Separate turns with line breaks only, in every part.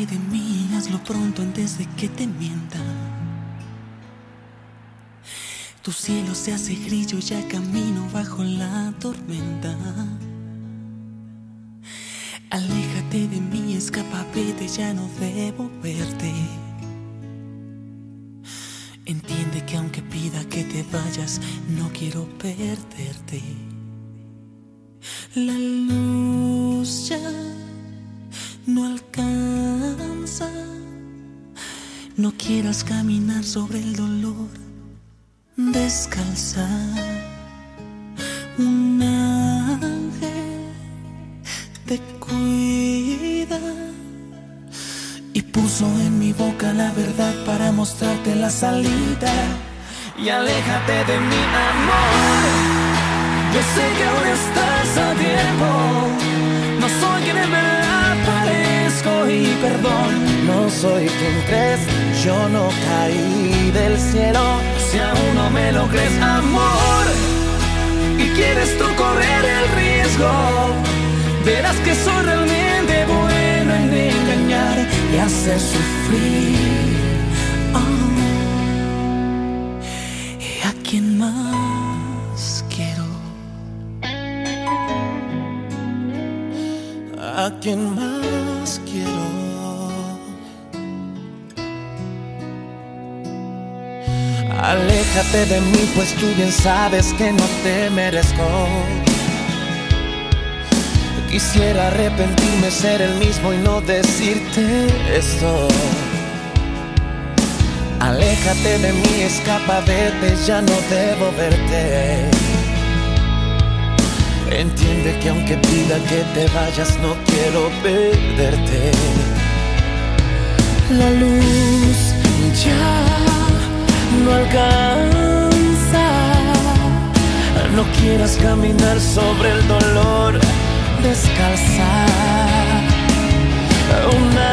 De mí, hazlo pronto antes de que te mienta. Tu cielo se hace grillo, ya camino bajo la tormenta. Aléjate de mí, escapa, vete, ya no debo verte. Entiende que aunque pida que te vayas, no quiero perderte. La luz quieras caminar sobre el dolor descalza. Un ángel te cuida y puso en mi boca la verdad para mostrarte la salida. Y aléjate de mi amor. Yo sé que aún estás a tiempo. No soy quien en verdad parezco y perdón.
Soy quien crees, yo no caí del cielo.
Si aún no me lo crees, amor, y quieres tú correr el riesgo, verás que soy realmente bueno en engañar y hacer sufrir. Oh. ¿Y a quién más quiero?
¿A quién más quiero? Aléjate de mí, pues tú bien sabes que no te merezco. Quisiera arrepentirme, ser el mismo y no decirte esto. Aléjate de mí, escapa, vete, ya no debo verte. Entiende que aunque pida que te vayas, no quiero perderte.
La luz ya no alcanza.
No quieras caminar sobre el dolor descalza. Un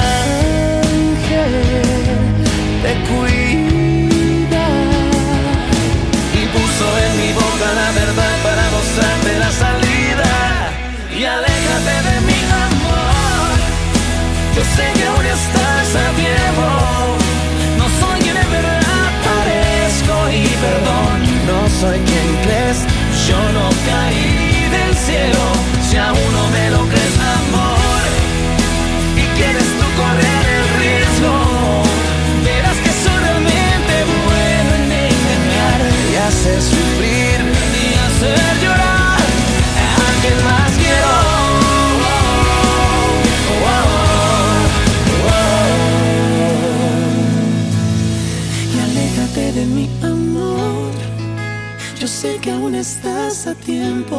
Yo sé que aún estás a tiempo.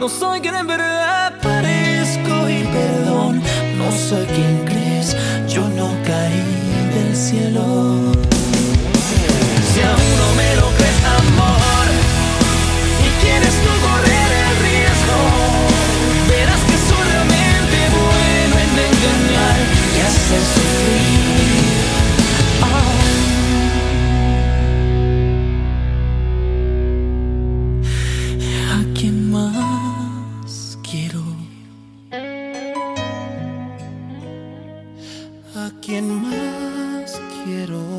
No soy quien en verdad parezco y perdón.
No soy quien ¿A quién más quiero?